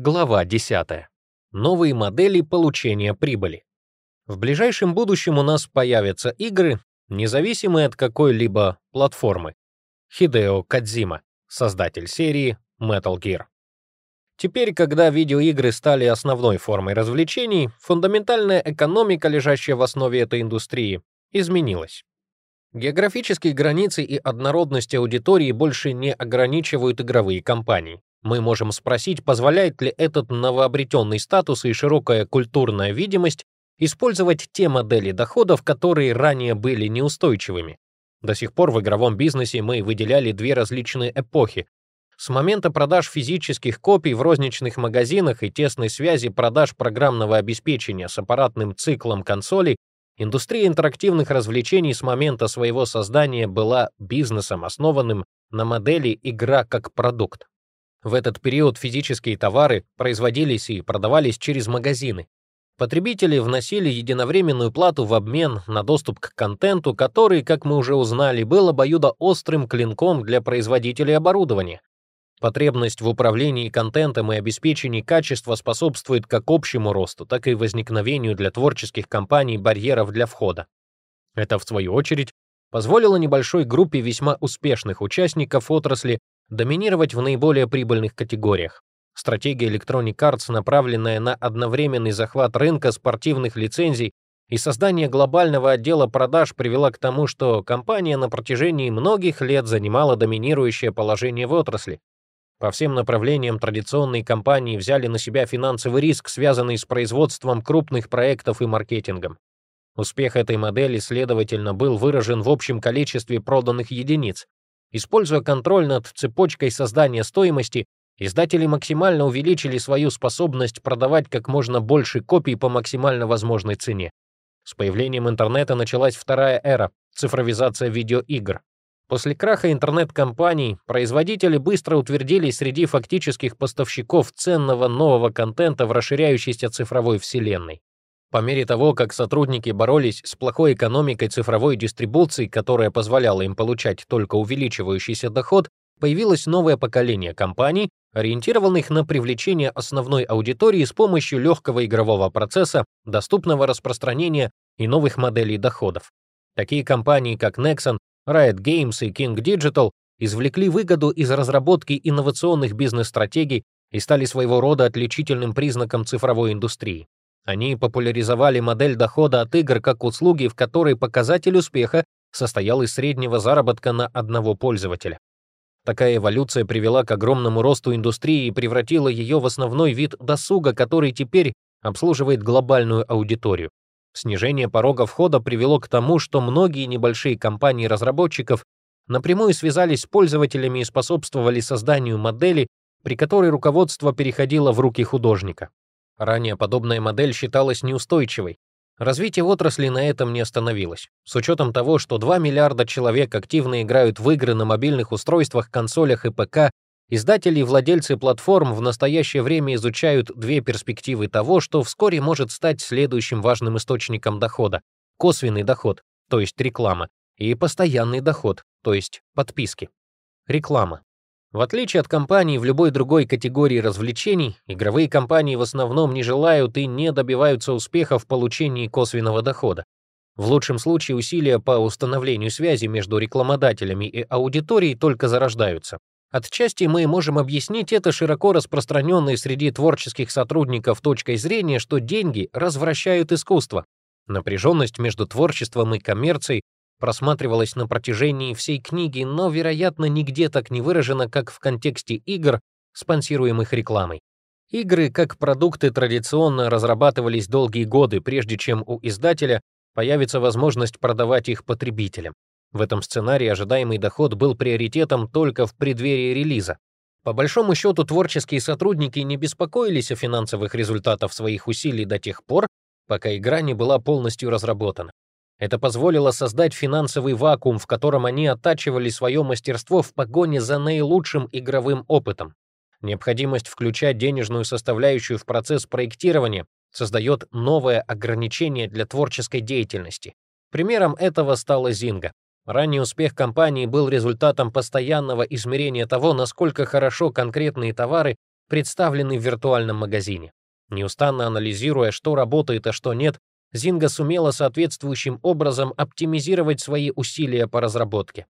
Глава 10. Новые модели получения прибыли. В ближайшем будущем у нас появятся игры, независимые от какой-либо платформы. Хидео Кадзима, создатель серии Metal Gear. Теперь, когда видеоигры стали основной формой развлечений, фундаментальная экономика, лежащая в основе этой индустрии, изменилась. Географические границы и однородность аудитории больше не ограничивают игровые компании. Мы можем спросить, позволяет ли этот новообретенный статус и широкая культурная видимость использовать те модели доходов, которые ранее были неустойчивыми. До сих пор в игровом бизнесе мы выделяли две различные эпохи. С момента продаж физических копий в розничных магазинах и тесной связи продаж программного обеспечения с аппаратным циклом консолей, индустрия интерактивных развлечений с момента своего создания была бизнесом, основанным на модели «игра как продукт». В этот период физические товары производились и продавались через магазины. Потребители вносили единовременную плату в обмен на доступ к контенту, который, как мы уже узнали, был обоюдоострым клинком для производителей оборудования. Потребность в управлении контентом и обеспечении качества способствует как общему росту, так и возникновению для творческих компаний барьеров для входа. Это, в свою очередь, позволило небольшой группе весьма успешных участников отрасли доминировать в наиболее прибыльных категориях. Стратегия Electronic Arts, направленная на одновременный захват рынка спортивных лицензий и создание глобального отдела продаж, привела к тому, что компания на протяжении многих лет занимала доминирующее положение в отрасли. По всем направлениям традиционные компании взяли на себя финансовый риск, связанный с производством крупных проектов и маркетингом. Успех этой модели, следовательно, был выражен в общем количестве проданных единиц. Используя контроль над цепочкой создания стоимости, издатели максимально увеличили свою способность продавать как можно больше копий по максимально возможной цене. С появлением интернета началась вторая эра — цифровизация видеоигр. После краха интернет-компаний производители быстро утвердились среди фактических поставщиков ценного нового контента в расширяющейся цифровой вселенной. По мере того, как сотрудники боролись с плохой экономикой цифровой дистрибуции, которая позволяла им получать только увеличивающийся доход, появилось новое поколение компаний, ориентированных на привлечение основной аудитории с помощью легкого игрового процесса, доступного распространения и новых моделей доходов. Такие компании, как Nexon, Riot Games и King Digital извлекли выгоду из разработки инновационных бизнес-стратегий и стали своего рода отличительным признаком цифровой индустрии. Они популяризовали модель дохода от игр как услуги, в которой показатель успеха состоял из среднего заработка на одного пользователя. Такая эволюция привела к огромному росту индустрии и превратила ее в основной вид досуга, который теперь обслуживает глобальную аудиторию. Снижение порога входа привело к тому, что многие небольшие компании разработчиков напрямую связались с пользователями и способствовали созданию модели, при которой руководство переходило в руки художника. Ранее подобная модель считалась неустойчивой. Развитие отрасли на этом не остановилось. С учетом того, что 2 миллиарда человек активно играют в игры на мобильных устройствах, консолях и ПК, издатели и владельцы платформ в настоящее время изучают две перспективы того, что вскоре может стать следующим важным источником дохода. Косвенный доход, то есть реклама, и постоянный доход, то есть подписки. Реклама. В отличие от компаний в любой другой категории развлечений, игровые компании в основном не желают и не добиваются успеха в получении косвенного дохода. В лучшем случае усилия по установлению связи между рекламодателями и аудиторией только зарождаются. Отчасти мы можем объяснить это широко распространенной среди творческих сотрудников точкой зрения, что деньги развращают искусство. Напряженность между творчеством и коммерцией просматривалась на протяжении всей книги, но, вероятно, нигде так не выражено, как в контексте игр, спонсируемых рекламой. Игры как продукты традиционно разрабатывались долгие годы, прежде чем у издателя появится возможность продавать их потребителям. В этом сценарии ожидаемый доход был приоритетом только в преддверии релиза. По большому счету, творческие сотрудники не беспокоились о финансовых результатах своих усилий до тех пор, пока игра не была полностью разработана. Это позволило создать финансовый вакуум, в котором они оттачивали свое мастерство в погоне за наилучшим игровым опытом. Необходимость включать денежную составляющую в процесс проектирования создает новое ограничение для творческой деятельности. Примером этого стала Zynga. Ранний успех компании был результатом постоянного измерения того, насколько хорошо конкретные товары представлены в виртуальном магазине. Неустанно анализируя, что работает, а что нет, Зинга сумела соответствующим образом оптимизировать свои усилия по разработке.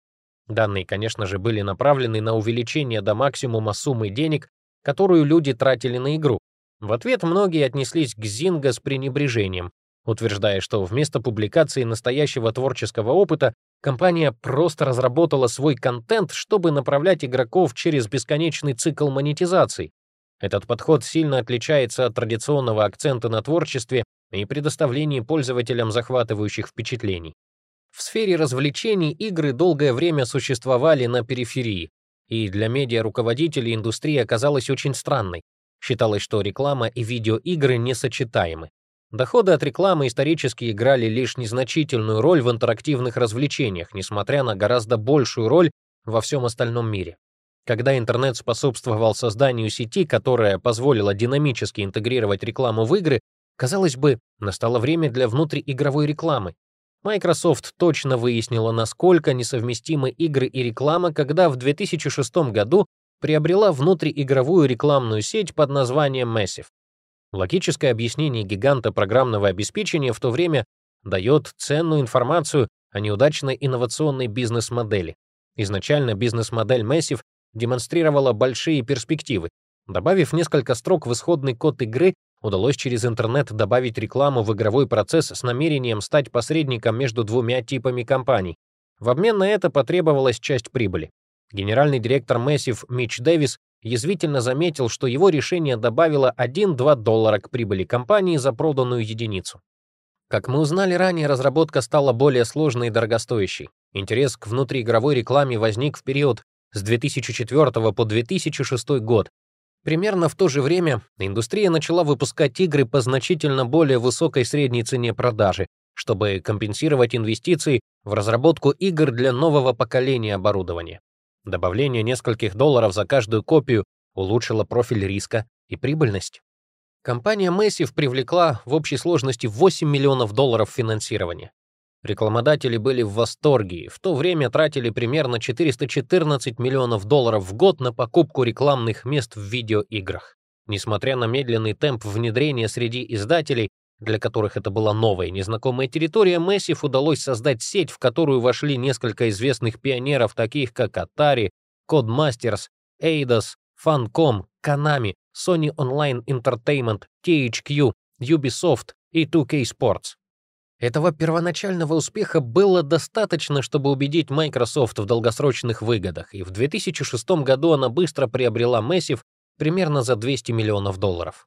Данные, конечно же, были направлены на увеличение до максимума суммы денег, которую люди тратили на игру. В ответ многие отнеслись к Зинга с пренебрежением, утверждая, что вместо публикации настоящего творческого опыта компания просто разработала свой контент, чтобы направлять игроков через бесконечный цикл монетизации. Этот подход сильно отличается от традиционного акцента на творчестве и предоставлении пользователям захватывающих впечатлений. В сфере развлечений игры долгое время существовали на периферии, и для медиа-руководителей индустрия оказалась очень странной. Считалось, что реклама и видеоигры несочетаемы. Доходы от рекламы исторически играли лишь незначительную роль в интерактивных развлечениях, несмотря на гораздо большую роль во всем остальном мире. Когда интернет способствовал созданию сети, которая позволила динамически интегрировать рекламу в игры, казалось бы, настало время для внутриигровой рекламы. Microsoft точно выяснила, насколько несовместимы игры и реклама, когда в 2006 году приобрела внутриигровую рекламную сеть под названием Massive. Логическое объяснение гиганта программного обеспечения в то время дает ценную информацию о неудачной инновационной бизнес-модели. Изначально бизнес-модель Massive демонстрировала большие перспективы. Добавив несколько строк в исходный код игры, удалось через интернет добавить рекламу в игровой процесс с намерением стать посредником между двумя типами компаний. В обмен на это потребовалась часть прибыли. Генеральный директор Massive Митч Дэвис язвительно заметил, что его решение добавило 1-2 доллара к прибыли компании за проданную единицу. Как мы узнали ранее, разработка стала более сложной и дорогостоящей. Интерес к внутриигровой рекламе возник в период с 2004 по 2006 год. Примерно в то же время индустрия начала выпускать игры по значительно более высокой средней цене продажи, чтобы компенсировать инвестиции в разработку игр для нового поколения оборудования. Добавление нескольких долларов за каждую копию улучшило профиль риска и прибыльность. Компания Massive привлекла в общей сложности 8 миллионов долларов финансирования. Рекламодатели были в восторге в то время тратили примерно 414 миллионов долларов в год на покупку рекламных мест в видеоиграх. Несмотря на медленный темп внедрения среди издателей, для которых это была новая незнакомая территория, Massive удалось создать сеть, в которую вошли несколько известных пионеров, таких как Atari, Codemasters, Eidos, Funcom, Konami, Sony Online Entertainment, THQ, Ubisoft и 2K Sports. Этого первоначального успеха было достаточно, чтобы убедить Microsoft в долгосрочных выгодах, и в 2006 году она быстро приобрела Massive примерно за 200 миллионов долларов.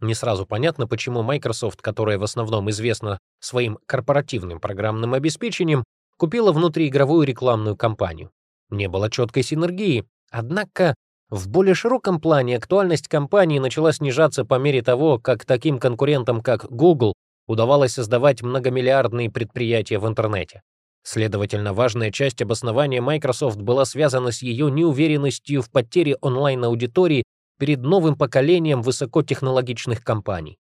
Не сразу понятно, почему Microsoft, которая в основном известна своим корпоративным программным обеспечением, купила внутриигровую рекламную кампанию. Не было четкой синергии, однако в более широком плане актуальность компании начала снижаться по мере того, как таким конкурентам, как Google, удавалось создавать многомиллиардные предприятия в интернете. Следовательно, важная часть обоснования Microsoft была связана с ее неуверенностью в потере онлайн-аудитории перед новым поколением высокотехнологичных компаний.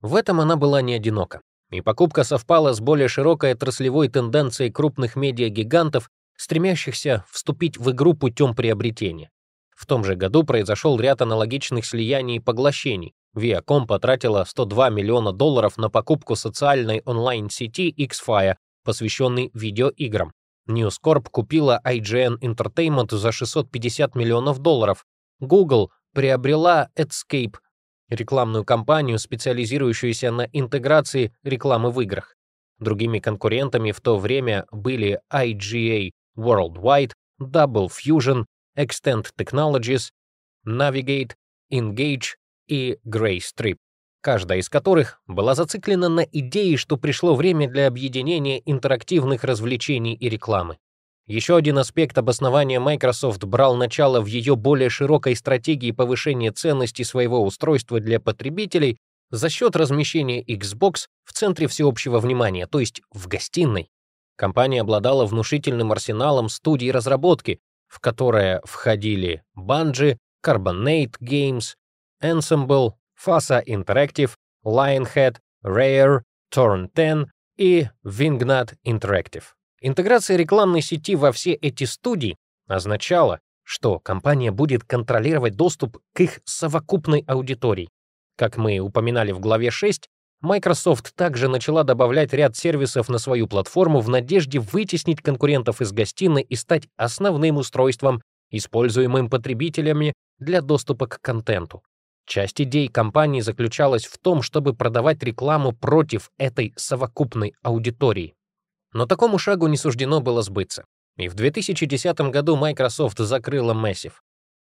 В этом она была не одинока, и покупка совпала с более широкой отраслевой тенденцией крупных медиагигантов, стремящихся вступить в игру путем приобретения. В том же году произошел ряд аналогичных слияний и поглощений. Viacom потратила 102 миллиона долларов на покупку социальной онлайн-сети Xfire, посвященной видеоиграм. News Corp купила IGN Entertainment за 650 миллионов долларов. Google приобрела Edscape, рекламную компанию, специализирующуюся на интеграции рекламы в играх. Другими конкурентами в то время были IGA Worldwide, Double Fusion, Extend Technologies, Navigate, Engage и Grey Strip, каждая из которых была зациклена на идее, что пришло время для объединения интерактивных развлечений и рекламы. Еще один аспект обоснования Microsoft брал начало в ее более широкой стратегии повышения ценности своего устройства для потребителей за счет размещения Xbox в центре всеобщего внимания, то есть в гостиной. Компания обладала внушительным арсеналом студий разработки, в которые входили Bungie, Carbonate Games, Ensemble, FASA Interactive, Lionhead, Rare, Torn 10 и Wingnut Interactive. Интеграция рекламной сети во все эти студии означала, что компания будет контролировать доступ к их совокупной аудитории. Как мы упоминали в главе 6, Microsoft также начала добавлять ряд сервисов на свою платформу в надежде вытеснить конкурентов из гостиной и стать основным устройством, используемым потребителями для доступа к контенту. Часть идей компании заключалась в том, чтобы продавать рекламу против этой совокупной аудитории. Но такому шагу не суждено было сбыться. И в 2010 году Microsoft закрыла Massive.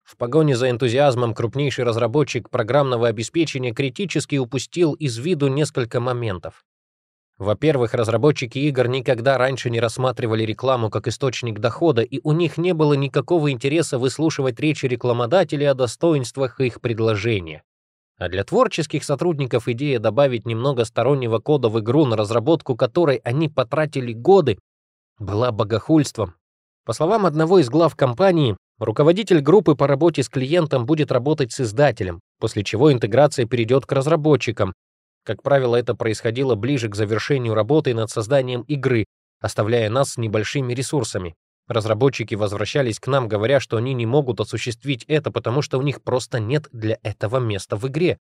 В погоне за энтузиазмом крупнейший разработчик программного обеспечения критически упустил из виду несколько моментов. Во-первых, разработчики игр никогда раньше не рассматривали рекламу как источник дохода, и у них не было никакого интереса выслушивать речи рекламодателей о достоинствах их предложения. А для творческих сотрудников идея добавить немного стороннего кода в игру, на разработку которой они потратили годы, была богохульством. По словам одного из глав компании, руководитель группы по работе с клиентом будет работать с издателем, после чего интеграция перейдет к разработчикам. Как правило, это происходило ближе к завершению работы над созданием игры, оставляя нас с небольшими ресурсами. Разработчики возвращались к нам, говоря, что они не могут осуществить это, потому что у них просто нет для этого места в игре.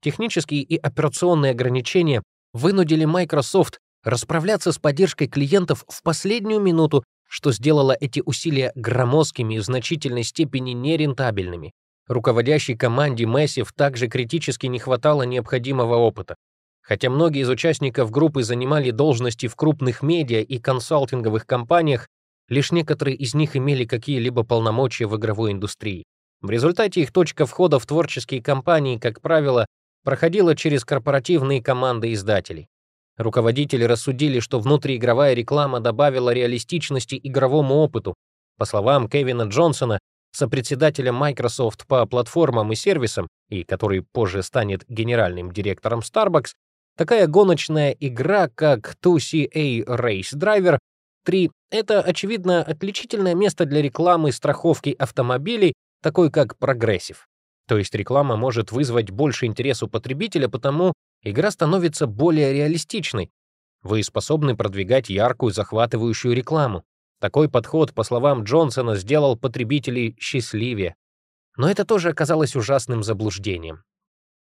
Технические и операционные ограничения вынудили Microsoft расправляться с поддержкой клиентов в последнюю минуту, что сделало эти усилия громоздкими и в значительной степени нерентабельными. Руководящей команде Massive также критически не хватало необходимого опыта. Хотя многие из участников группы занимали должности в крупных медиа и консалтинговых компаниях, лишь некоторые из них имели какие-либо полномочия в игровой индустрии. В результате их точка входа в творческие компании, как правило, проходила через корпоративные команды издателей. Руководители рассудили, что внутриигровая реклама добавила реалистичности игровому опыту. По словам Кевина Джонсона, сопредседателя Microsoft по платформам и сервисам, и который позже станет генеральным директором Starbucks, такая гоночная игра, как 2CA Race Driver 3 — это, очевидно, отличительное место для рекламы страховки автомобилей, такой как Progressive. То есть реклама может вызвать больше интерес у потребителя, потому игра становится более реалистичной. Вы способны продвигать яркую, захватывающую рекламу. Такой подход, по словам Джонсона, сделал потребителей счастливее. Но это тоже оказалось ужасным заблуждением.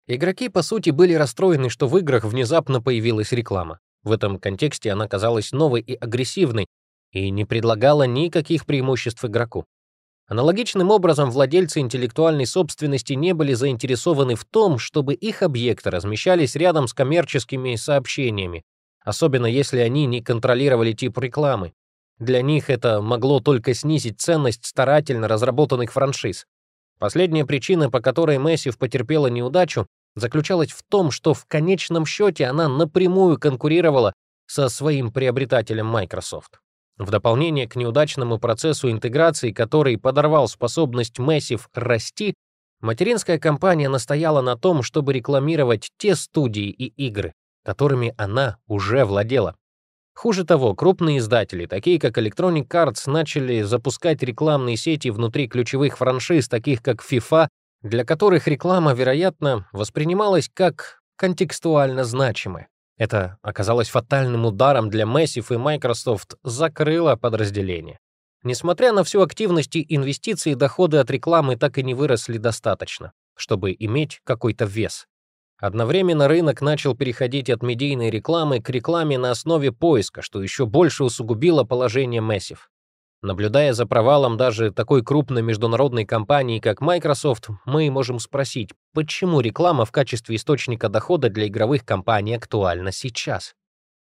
Игроки, по сути, были расстроены, что в играх внезапно появилась реклама. В этом контексте она казалась новой и агрессивной и не предлагала никаких преимуществ игроку. Аналогичным образом владельцы интеллектуальной собственности не были заинтересованы в том, чтобы их объекты размещались рядом с коммерческими сообщениями, особенно если они не контролировали тип рекламы. Для них это могло только снизить ценность старательно разработанных франшиз. Последняя причина, по которой Massive потерпела неудачу, заключалась в том, что в конечном счете она напрямую конкурировала со своим приобретателем Microsoft. В дополнение к неудачному процессу интеграции, который подорвал способность Massive расти, материнская компания настояла на том, чтобы рекламировать те студии и игры, которыми она уже владела. Хуже того, крупные издатели, такие как Electronic Arts, начали запускать рекламные сети внутри ключевых франшиз, таких как FIFA, для которых реклама, вероятно, воспринималась как контекстуально значимая. Это оказалось фатальным ударом для Massive, и Microsoft закрыла подразделение. Несмотря на всю активность и инвестиции, доходы от рекламы так и не выросли достаточно, чтобы иметь какой-то вес. Одновременно рынок начал переходить от медийной рекламы к рекламе на основе поиска, что еще больше усугубило положение Massive. Наблюдая за провалом даже такой крупной международной компании, как Microsoft, мы можем спросить, почему реклама в качестве источника дохода для игровых компаний актуальна сейчас?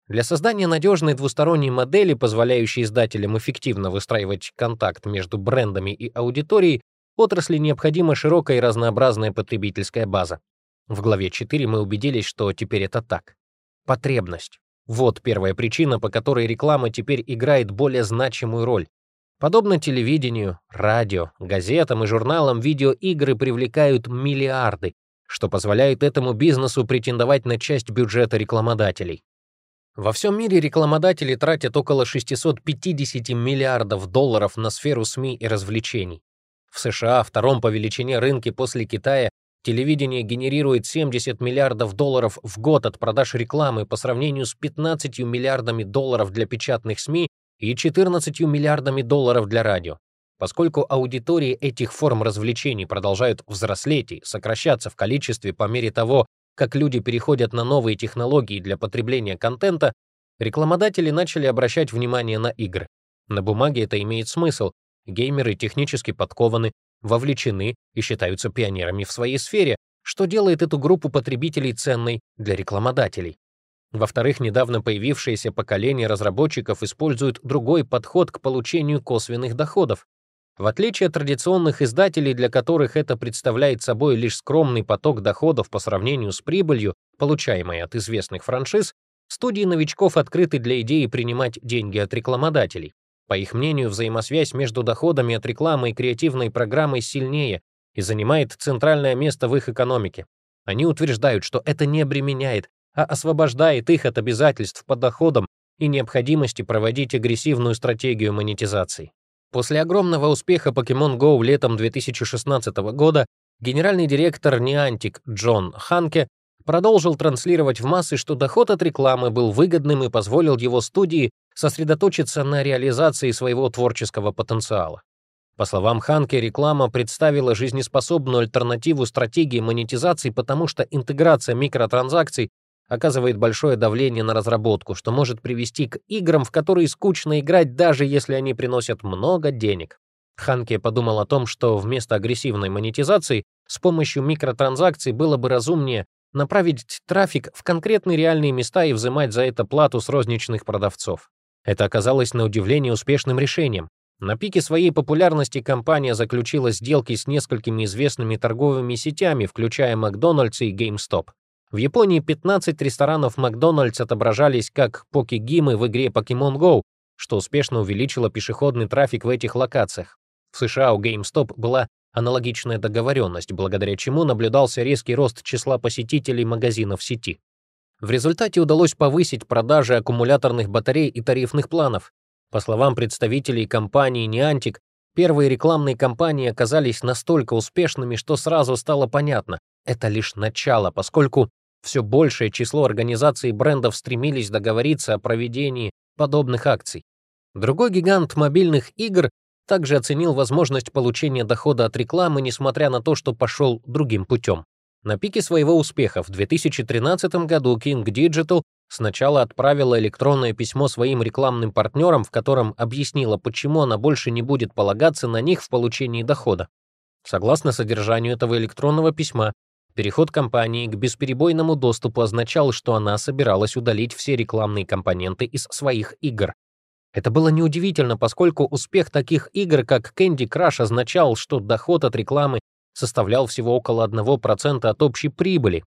Для создания надежной двусторонней модели, позволяющей издателям эффективно выстраивать контакт между брендами и аудиторией, отрасли необходима широкая и разнообразная потребительская база. В главе 4 мы убедились, что теперь это так. Потребность. Вот первая причина, по которой реклама теперь играет более значимую роль. Подобно телевидению, радио, газетам и журналам, видеоигры привлекают миллиарды, что позволяет этому бизнесу претендовать на часть бюджета рекламодателей. Во всем мире рекламодатели тратят около 650 миллиардов долларов на сферу СМИ и развлечений. В США, втором по величине рынке после Китая, телевидение генерирует 70 миллиардов долларов в год от продаж рекламы по сравнению с 15 миллиардами долларов для печатных СМИ и 14 миллиардами долларов для радио. Поскольку аудитории этих форм развлечений продолжают взрослеть и сокращаться в количестве по мере того, как люди переходят на новые технологии для потребления контента, рекламодатели начали обращать внимание на игры. На бумаге это имеет смысл. Геймеры технически подкованы, вовлечены и считаются пионерами в своей сфере, что делает эту группу потребителей ценной для рекламодателей. Во-вторых, недавно появившееся поколение разработчиков используют другой подход к получению косвенных доходов. В отличие от традиционных издателей, для которых это представляет собой лишь скромный поток доходов по сравнению с прибылью, получаемой от известных франшиз, студии новичков открыты для идеи принимать деньги от рекламодателей. По их мнению, взаимосвязь между доходами от рекламы и креативной программой сильнее и занимает центральное место в их экономике. Они утверждают, что это не обременяет, а освобождает их от обязательств по доходам и необходимости проводить агрессивную стратегию монетизации. После огромного успеха Pokemon Go летом 2016 года генеральный директор Niantic Джон Ханке продолжил транслировать в массы, что доход от рекламы был выгодным и позволил его студии сосредоточиться на реализации своего творческого потенциала. По словам Ханке, реклама представила жизнеспособную альтернативу стратегии монетизации, потому что интеграция микротранзакций оказывает большое давление на разработку, что может привести к играм, в которые скучно играть, даже если они приносят много денег. Ханке подумал о том, что вместо агрессивной монетизации с помощью микротранзакций было бы разумнее направить трафик в конкретные реальные места и взимать за это плату с розничных продавцов. Это оказалось на удивление успешным решением. На пике своей популярности компания заключила сделки с несколькими известными торговыми сетями, включая Макдональдс и GameStop. В Японии 15 ресторанов Макдональдс отображались как покигимы в игре Pokemon Go, что успешно увеличило пешеходный трафик в этих локациях. В США у GameStop была аналогичная договоренность, благодаря чему наблюдался резкий рост числа посетителей магазинов сети. В результате удалось повысить продажи аккумуляторных батарей и тарифных планов. По словам представителей компании Niantic, первые рекламные кампании оказались настолько успешными, что сразу стало понятно, это лишь начало, поскольку все большее число организаций и брендов стремились договориться о проведении подобных акций. Другой гигант мобильных игр также оценил возможность получения дохода от рекламы, несмотря на то, что пошел другим путем. На пике своего успеха в 2013 году King Digital сначала отправила электронное письмо своим рекламным партнерам, в котором объяснила, почему она больше не будет полагаться на них в получении дохода. Согласно содержанию этого электронного письма, Переход компании к бесперебойному доступу означал, что она собиралась удалить все рекламные компоненты из своих игр. Это было неудивительно, поскольку успех таких игр, как Candy Crush, означал, что доход от рекламы составлял всего около 1% от общей прибыли.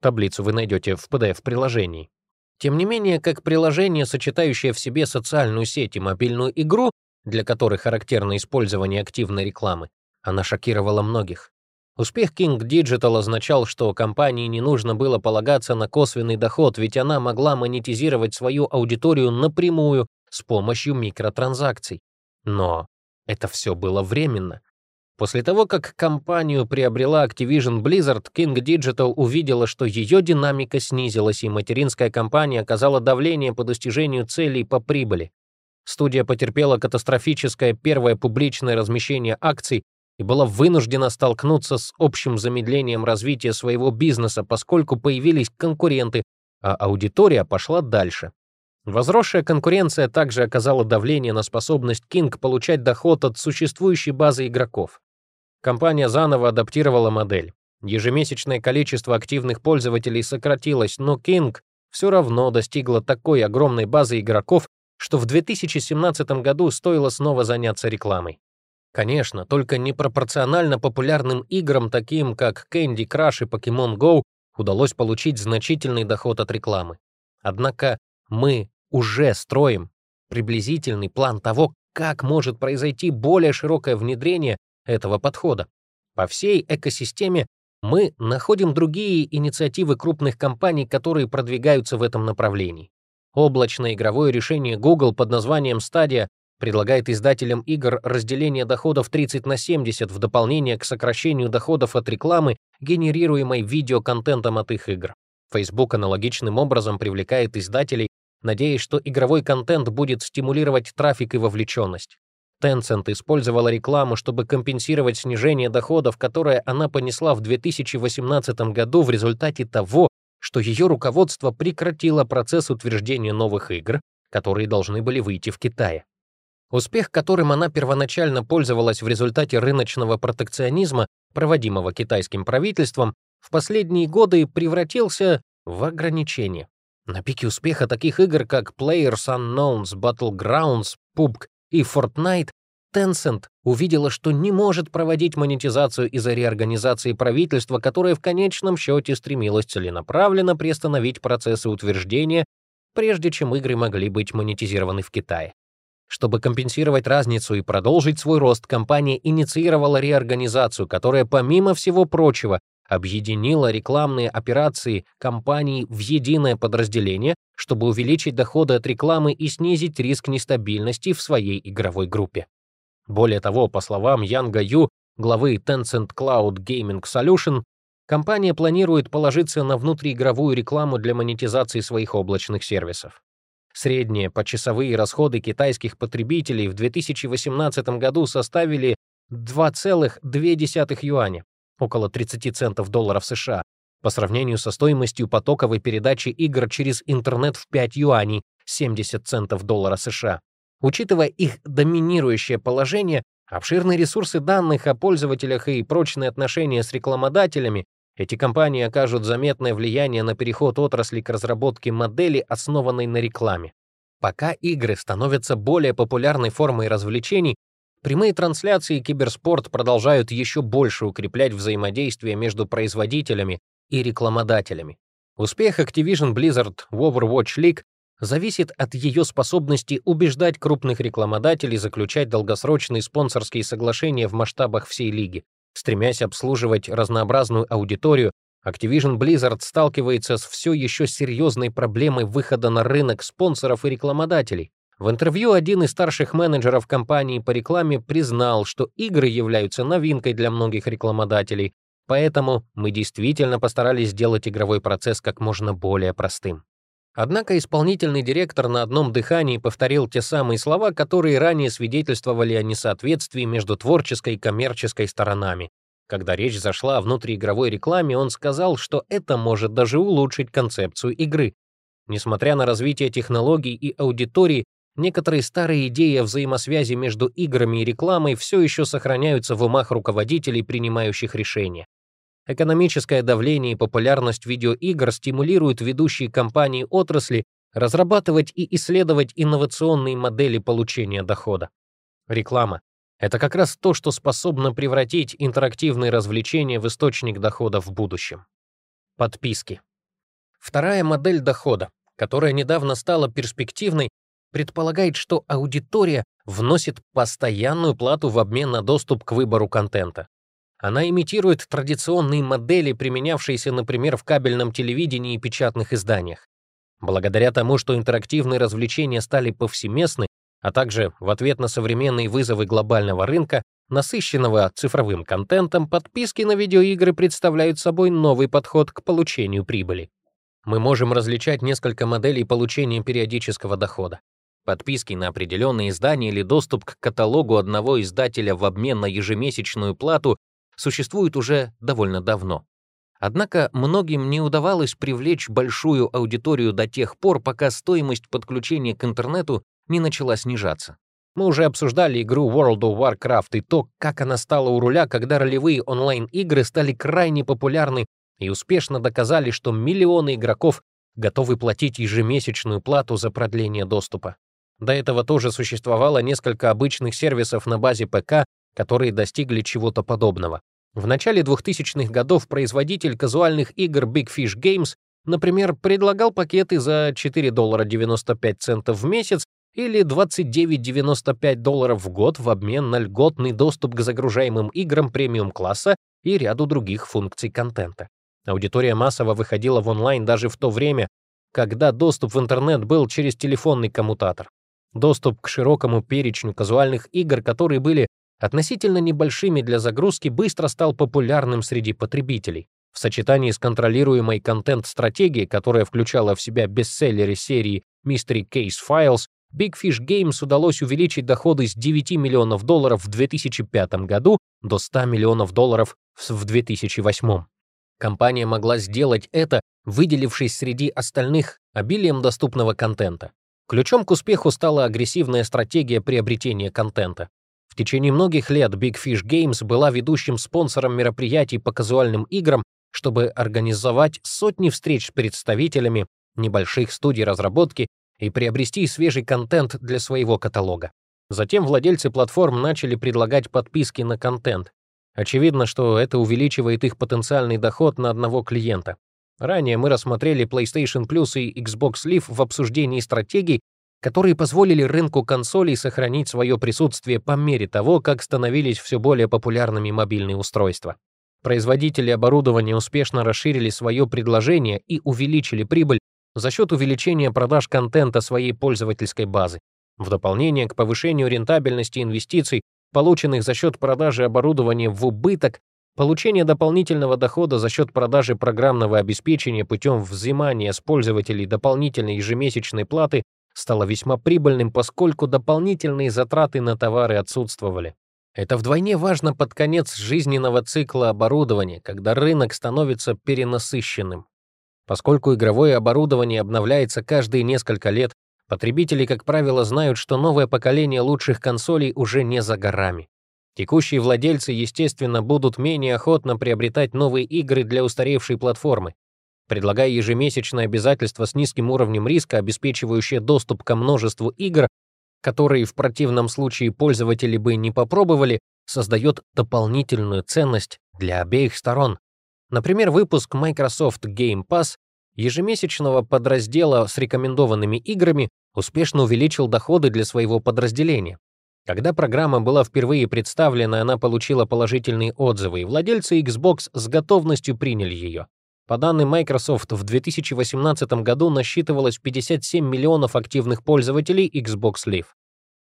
Таблицу вы найдете в PDF-приложении. Тем не менее, как приложение, сочетающее в себе социальную сеть и мобильную игру, для которой характерно использование активной рекламы, она шокировала многих. Успех King Digital означал, что компании не нужно было полагаться на косвенный доход, ведь она могла монетизировать свою аудиторию напрямую с помощью микротранзакций. Но это все было временно. После того, как компанию приобрела Activision Blizzard, King Digital увидела, что ее динамика снизилась, и материнская компания оказала давление по достижению целей по прибыли. Студия потерпела катастрофическое первое публичное размещение акций, и была вынуждена столкнуться с общим замедлением развития своего бизнеса, поскольку появились конкуренты, а аудитория пошла дальше. Возросшая конкуренция также оказала давление на способность King получать доход от существующей базы игроков. Компания заново адаптировала модель. Ежемесячное количество активных пользователей сократилось, но King все равно достигла такой огромной базы игроков, что в 2017 году стоило снова заняться рекламой. Конечно, только непропорционально популярным играм, таким как Candy Crush и Pokemon Go, удалось получить значительный доход от рекламы. Однако мы уже строим приблизительный план того, как может произойти более широкое внедрение этого подхода. По всей экосистеме мы находим другие инициативы крупных компаний, которые продвигаются в этом направлении. Облачное игровое решение Google под названием Stadia предлагает издателям игр разделение доходов 30 на 70 в дополнение к сокращению доходов от рекламы, генерируемой видеоконтентом от их игр. Facebook аналогичным образом привлекает издателей, надеясь, что игровой контент будет стимулировать трафик и вовлеченность. Tencent использовала рекламу, чтобы компенсировать снижение доходов, которое она понесла в 2018 году в результате того, что ее руководство прекратило процесс утверждения новых игр, которые должны были выйти в Китае. Успех, которым она первоначально пользовалась в результате рыночного протекционизма, проводимого китайским правительством, в последние годы превратился в ограничение. На пике успеха таких игр, как Players Unknowns, Battlegrounds, PUBG и Fortnite, Tencent увидела, что не может проводить монетизацию из-за реорганизации правительства, которое в конечном счете стремилось целенаправленно приостановить процессы утверждения, прежде чем игры могли быть монетизированы в Китае. Чтобы компенсировать разницу и продолжить свой рост, компания инициировала реорганизацию, которая, помимо всего прочего, объединила рекламные операции компаний в единое подразделение, чтобы увеличить доходы от рекламы и снизить риск нестабильности в своей игровой группе. Более того, по словам Янга Ю, главы Tencent Cloud Gaming Solution, компания планирует положиться на внутриигровую рекламу для монетизации своих облачных сервисов. Средние почасовые расходы китайских потребителей в 2018 году составили 2,2 юаня, около 30 центов долларов США, по сравнению со стоимостью потоковой передачи игр через интернет в 5 юаней, 70 центов доллара США. Учитывая их доминирующее положение, обширные ресурсы данных о пользователях и прочные отношения с рекламодателями, эти компании окажут заметное влияние на переход отрасли к разработке модели, основанной на рекламе. Пока игры становятся более популярной формой развлечений, Прямые трансляции киберспорт продолжают еще больше укреплять взаимодействие между производителями и рекламодателями. Успех Activision Blizzard в Overwatch League зависит от ее способности убеждать крупных рекламодателей заключать долгосрочные спонсорские соглашения в масштабах всей лиги. Стремясь обслуживать разнообразную аудиторию, Activision Blizzard сталкивается с все еще серьезной проблемой выхода на рынок спонсоров и рекламодателей. В интервью один из старших менеджеров компании по рекламе признал, что игры являются новинкой для многих рекламодателей, поэтому мы действительно постарались сделать игровой процесс как можно более простым. Однако исполнительный директор на одном дыхании повторил те самые слова, которые ранее свидетельствовали о несоответствии между творческой и коммерческой сторонами. Когда речь зашла о внутриигровой рекламе, он сказал, что это может даже улучшить концепцию игры. Несмотря на развитие технологий и аудитории, Некоторые старые идеи о взаимосвязи между играми и рекламой все еще сохраняются в умах руководителей, принимающих решения. Экономическое давление и популярность видеоигр стимулируют ведущие компании отрасли разрабатывать и исследовать инновационные модели получения дохода. Реклама — это как раз то, что способно превратить интерактивные развлечения в источник дохода в будущем. Подписки. Вторая модель дохода, которая недавно стала перспективной, предполагает, что аудитория вносит постоянную плату в обмен на доступ к выбору контента. Она имитирует традиционные модели, применявшиеся, например, в кабельном телевидении и печатных изданиях. Благодаря тому, что интерактивные развлечения стали повсеместны, а также в ответ на современные вызовы глобального рынка, насыщенного цифровым контентом, подписки на видеоигры представляют собой новый подход к получению прибыли. Мы можем различать несколько моделей получения периодического дохода подписки на определенные издания или доступ к каталогу одного издателя в обмен на ежемесячную плату существуют уже довольно давно. Однако многим не удавалось привлечь большую аудиторию до тех пор, пока стоимость подключения к интернету не начала снижаться. Мы уже обсуждали игру World of Warcraft и то, как она стала у руля, когда ролевые онлайн-игры стали крайне популярны и успешно доказали, что миллионы игроков готовы платить ежемесячную плату за продление доступа. До этого тоже существовало несколько обычных сервисов на базе ПК, которые достигли чего-то подобного. В начале 2000-х годов производитель казуальных игр Big Fish Games, например, предлагал пакеты за 4 доллара 95 центов в месяц или 29,95 долларов в год в обмен на льготный доступ к загружаемым играм премиум-класса и ряду других функций контента. Аудитория массово выходила в онлайн даже в то время, когда доступ в интернет был через телефонный коммутатор. Доступ к широкому перечню казуальных игр, которые были относительно небольшими для загрузки, быстро стал популярным среди потребителей. В сочетании с контролируемой контент-стратегией, которая включала в себя бестселлеры серии Mystery Case Files, Big Fish Games удалось увеличить доходы с 9 миллионов долларов в 2005 году до 100 миллионов долларов в 2008. Компания могла сделать это, выделившись среди остальных обилием доступного контента. Ключом к успеху стала агрессивная стратегия приобретения контента. В течение многих лет Big Fish Games была ведущим спонсором мероприятий по казуальным играм, чтобы организовать сотни встреч с представителями небольших студий разработки и приобрести свежий контент для своего каталога. Затем владельцы платформ начали предлагать подписки на контент. Очевидно, что это увеличивает их потенциальный доход на одного клиента. Ранее мы рассмотрели PlayStation Plus и Xbox Live в обсуждении стратегий, которые позволили рынку консолей сохранить свое присутствие по мере того, как становились все более популярными мобильные устройства. Производители оборудования успешно расширили свое предложение и увеличили прибыль за счет увеличения продаж контента своей пользовательской базы. В дополнение к повышению рентабельности инвестиций, полученных за счет продажи оборудования в убыток, получение дополнительного дохода за счет продажи программного обеспечения путем взимания с пользователей дополнительной ежемесячной платы стало весьма прибыльным, поскольку дополнительные затраты на товары отсутствовали. Это вдвойне важно под конец жизненного цикла оборудования, когда рынок становится перенасыщенным. Поскольку игровое оборудование обновляется каждые несколько лет, потребители, как правило, знают, что новое поколение лучших консолей уже не за горами. Текущие владельцы, естественно, будут менее охотно приобретать новые игры для устаревшей платформы, предлагая ежемесячное обязательство с низким уровнем риска, обеспечивающее доступ ко множеству игр, которые в противном случае пользователи бы не попробовали, создает дополнительную ценность для обеих сторон. Например, выпуск Microsoft Game Pass ежемесячного подраздела с рекомендованными играми успешно увеличил доходы для своего подразделения. Когда программа была впервые представлена, она получила положительные отзывы, и владельцы Xbox с готовностью приняли ее. По данным Microsoft, в 2018 году насчитывалось 57 миллионов активных пользователей Xbox Live.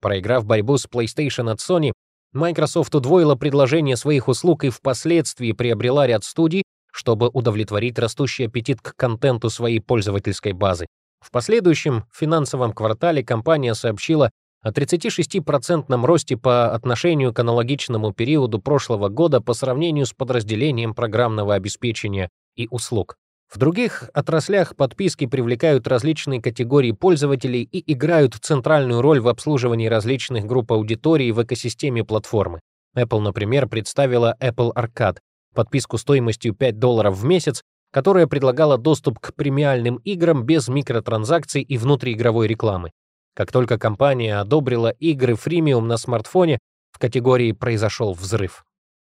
Проиграв борьбу с PlayStation от Sony, Microsoft удвоила предложение своих услуг и впоследствии приобрела ряд студий, чтобы удовлетворить растущий аппетит к контенту своей пользовательской базы. В последующем финансовом квартале компания сообщила о 36% росте по отношению к аналогичному периоду прошлого года по сравнению с подразделением программного обеспечения и услуг. В других отраслях подписки привлекают различные категории пользователей и играют центральную роль в обслуживании различных групп аудитории в экосистеме платформы. Apple, например, представила Apple Arcade, подписку стоимостью 5 долларов в месяц, которая предлагала доступ к премиальным играм без микротранзакций и внутриигровой рекламы. Как только компания одобрила игры фримиум на смартфоне, в категории произошел взрыв.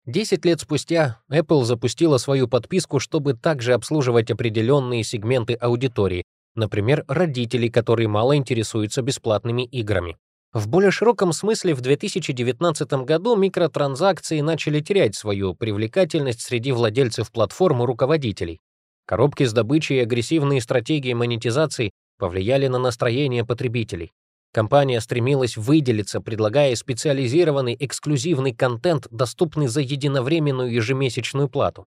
Десять лет спустя Apple запустила свою подписку, чтобы также обслуживать определенные сегменты аудитории, например, родителей, которые мало интересуются бесплатными играми. В более широком смысле в 2019 году микротранзакции начали терять свою привлекательность среди владельцев платформ и руководителей. Коробки с добычей и агрессивные стратегии монетизации повлияли на настроение потребителей. Компания стремилась выделиться, предлагая специализированный эксклюзивный контент, доступный за единовременную ежемесячную плату.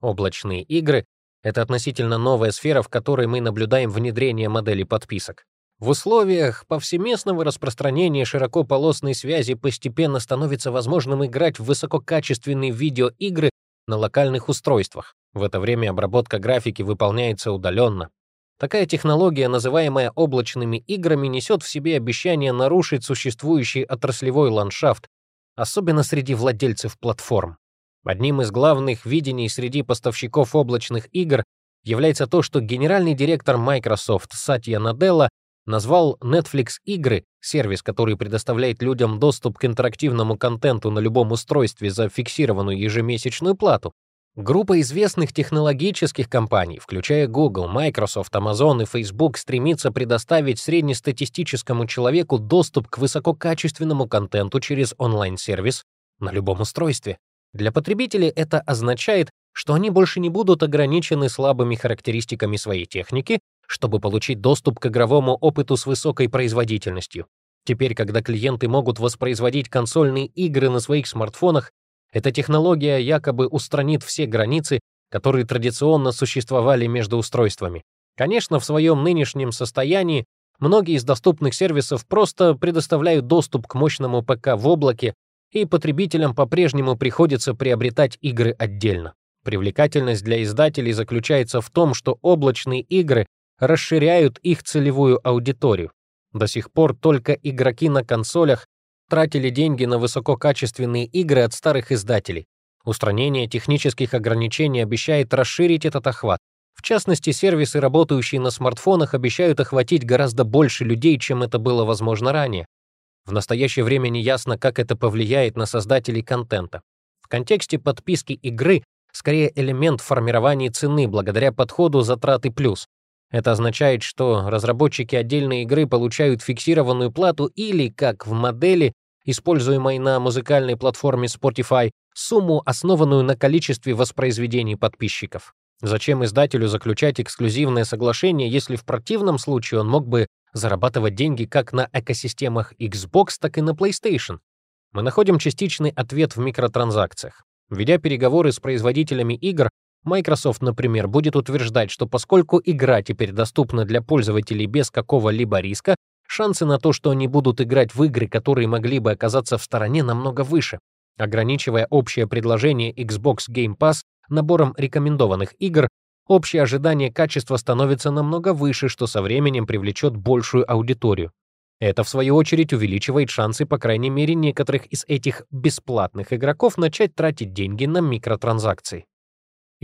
Облачные игры — это относительно новая сфера, в которой мы наблюдаем внедрение модели подписок. В условиях повсеместного распространения широкополосной связи постепенно становится возможным играть в высококачественные видеоигры на локальных устройствах. В это время обработка графики выполняется удаленно. Такая технология, называемая облачными играми, несет в себе обещание нарушить существующий отраслевой ландшафт, особенно среди владельцев платформ. Одним из главных видений среди поставщиков облачных игр является то, что генеральный директор Microsoft Сатья Наделла назвал Netflix игры, сервис, который предоставляет людям доступ к интерактивному контенту на любом устройстве за фиксированную ежемесячную плату, Группа известных технологических компаний, включая Google, Microsoft, Amazon и Facebook, стремится предоставить среднестатистическому человеку доступ к высококачественному контенту через онлайн-сервис на любом устройстве. Для потребителей это означает, что они больше не будут ограничены слабыми характеристиками своей техники, чтобы получить доступ к игровому опыту с высокой производительностью. Теперь, когда клиенты могут воспроизводить консольные игры на своих смартфонах, эта технология якобы устранит все границы, которые традиционно существовали между устройствами. Конечно, в своем нынешнем состоянии Многие из доступных сервисов просто предоставляют доступ к мощному ПК в облаке, и потребителям по-прежнему приходится приобретать игры отдельно. Привлекательность для издателей заключается в том, что облачные игры расширяют их целевую аудиторию. До сих пор только игроки на консолях тратили деньги на высококачественные игры от старых издателей. Устранение технических ограничений обещает расширить этот охват. В частности, сервисы, работающие на смартфонах, обещают охватить гораздо больше людей, чем это было возможно ранее. В настоящее время не ясно, как это повлияет на создателей контента. В контексте подписки игры скорее элемент формирования цены благодаря подходу затраты плюс. Это означает, что разработчики отдельной игры получают фиксированную плату или, как в модели, используемой на музыкальной платформе Spotify, сумму, основанную на количестве воспроизведений подписчиков. Зачем издателю заключать эксклюзивное соглашение, если в противном случае он мог бы зарабатывать деньги как на экосистемах Xbox, так и на PlayStation? Мы находим частичный ответ в микротранзакциях. Ведя переговоры с производителями игр, Microsoft, например, будет утверждать, что поскольку игра теперь доступна для пользователей без какого-либо риска, шансы на то, что они будут играть в игры, которые могли бы оказаться в стороне, намного выше. Ограничивая общее предложение Xbox Game Pass набором рекомендованных игр, общее ожидание качества становится намного выше, что со временем привлечет большую аудиторию. Это, в свою очередь, увеличивает шансы, по крайней мере, некоторых из этих бесплатных игроков начать тратить деньги на микротранзакции.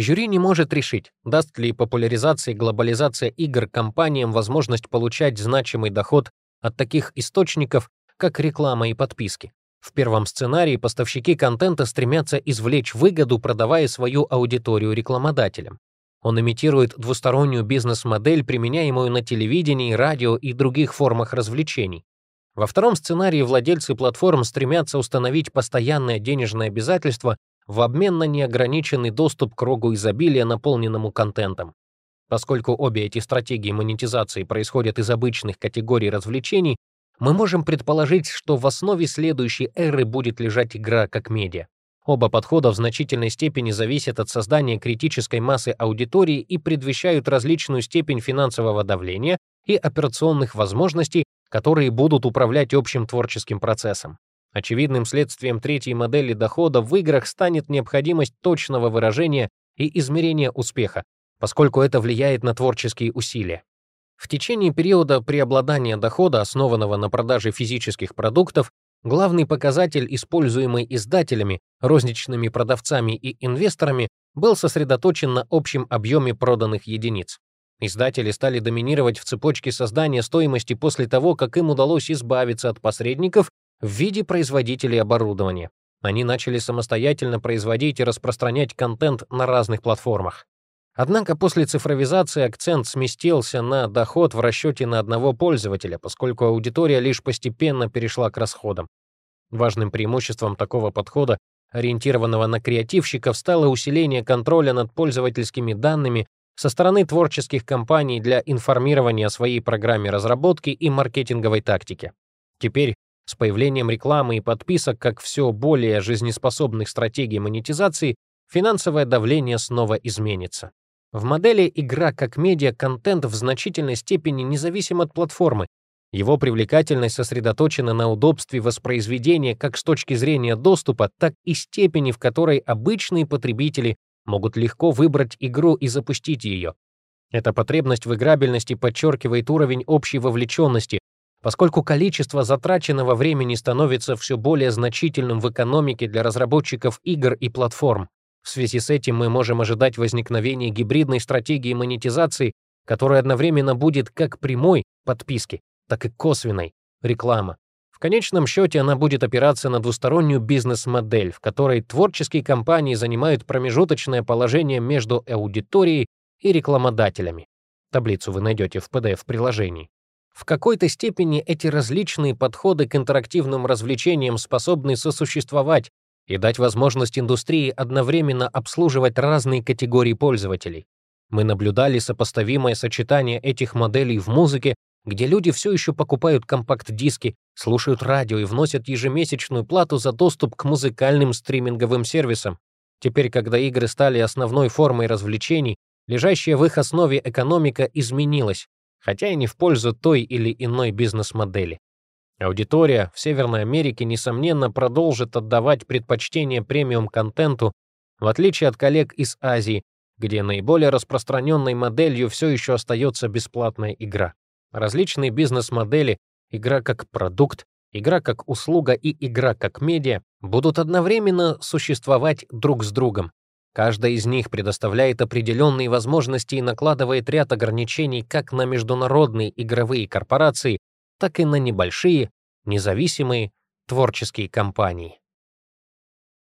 Жюри не может решить, даст ли популяризация и глобализация игр компаниям возможность получать значимый доход от таких источников, как реклама и подписки. В первом сценарии поставщики контента стремятся извлечь выгоду, продавая свою аудиторию рекламодателям. Он имитирует двустороннюю бизнес-модель, применяемую на телевидении, радио и других формах развлечений. Во втором сценарии владельцы платформ стремятся установить постоянное денежное обязательство в обмен на неограниченный доступ к рогу изобилия, наполненному контентом. Поскольку обе эти стратегии монетизации происходят из обычных категорий развлечений, мы можем предположить, что в основе следующей эры будет лежать игра как медиа. Оба подхода в значительной степени зависят от создания критической массы аудитории и предвещают различную степень финансового давления и операционных возможностей, которые будут управлять общим творческим процессом. Очевидным следствием третьей модели дохода в играх станет необходимость точного выражения и измерения успеха, поскольку это влияет на творческие усилия. В течение периода преобладания дохода, основанного на продаже физических продуктов, Главный показатель, используемый издателями, розничными продавцами и инвесторами, был сосредоточен на общем объеме проданных единиц. Издатели стали доминировать в цепочке создания стоимости после того, как им удалось избавиться от посредников в виде производителей оборудования. Они начали самостоятельно производить и распространять контент на разных платформах. Однако после цифровизации акцент сместился на доход в расчете на одного пользователя, поскольку аудитория лишь постепенно перешла к расходам. Важным преимуществом такого подхода, ориентированного на креативщиков, стало усиление контроля над пользовательскими данными со стороны творческих компаний для информирования о своей программе разработки и маркетинговой тактике. Теперь, с появлением рекламы и подписок как все более жизнеспособных стратегий монетизации, финансовое давление снова изменится. В модели игра как медиа контент в значительной степени независим от платформы. Его привлекательность сосредоточена на удобстве воспроизведения как с точки зрения доступа, так и степени, в которой обычные потребители могут легко выбрать игру и запустить ее. Эта потребность в играбельности подчеркивает уровень общей вовлеченности, поскольку количество затраченного времени становится все более значительным в экономике для разработчиков игр и платформ. В связи с этим мы можем ожидать возникновения гибридной стратегии монетизации, которая одновременно будет как прямой подписки, так и косвенной реклама. В конечном счете она будет опираться на двустороннюю бизнес-модель, в которой творческие компании занимают промежуточное положение между аудиторией и рекламодателями. Таблицу вы найдете в PDF-приложении. В какой-то степени эти различные подходы к интерактивным развлечениям способны сосуществовать, и дать возможность индустрии одновременно обслуживать разные категории пользователей. Мы наблюдали сопоставимое сочетание этих моделей в музыке, где люди все еще покупают компакт-диски, слушают радио и вносят ежемесячную плату за доступ к музыкальным стриминговым сервисам. Теперь, когда игры стали основной формой развлечений, лежащая в их основе экономика изменилась. Хотя и не в пользу той или иной бизнес-модели. Аудитория в Северной Америке, несомненно, продолжит отдавать предпочтение премиум-контенту, в отличие от коллег из Азии, где наиболее распространенной моделью все еще остается бесплатная игра. Различные бизнес-модели, игра как продукт, игра как услуга и игра как медиа будут одновременно существовать друг с другом. Каждая из них предоставляет определенные возможности и накладывает ряд ограничений как на международные игровые корпорации, так и на небольшие, независимые творческие компании.